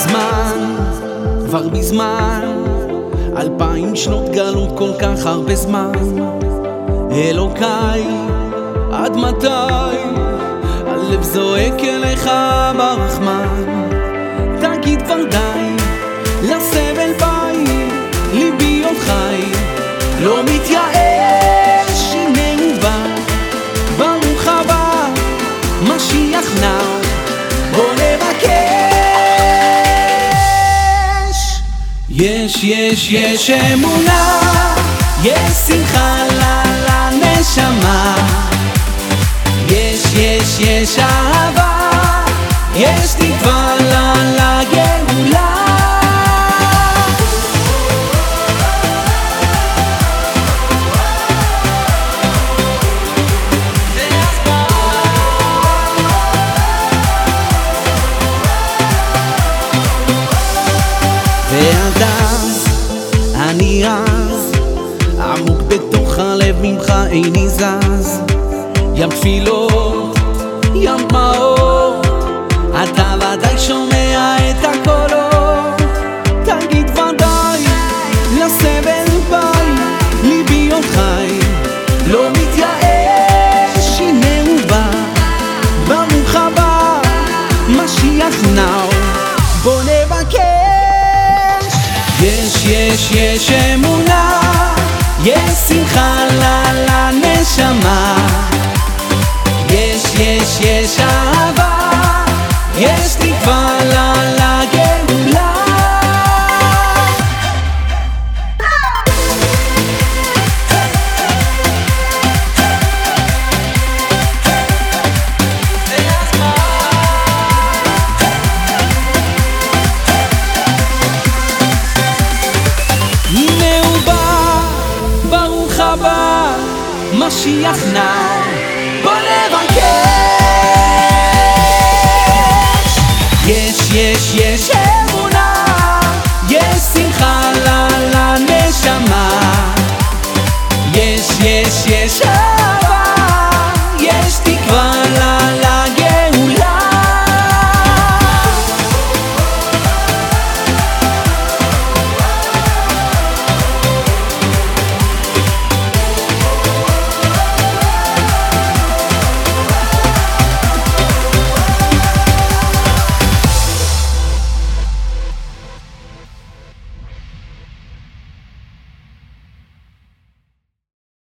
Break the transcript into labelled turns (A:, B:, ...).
A: מזמן, כבר מזמן, אלפיים שנות גלות כל כך הרבה זמן. אלוקיי, עד מתי הלב זועק אליך ברחמן? תגיד כבר די לסבל ביי, ליבי עוד חי, לא מתייאש, נא, יש, יש, יש אמונה, יש שמחה לנשמה, יש, יש, יש אז, אני אז, עמוק בתוך הלב ממך איני זז. ים תפילות, ים דמעות, אתה ודאי שומע את הקולות. תגיד ודאי, לסבל ביי, ליבי עוד חי, יש, יש, אמונה, יש שמחה לנשמה. יש, יש, יש אהבה, משיח נא, בוא נבקש. יש, יש, יש אמונה, יש שמחה לנשמה. יש, יש, יש אהבה.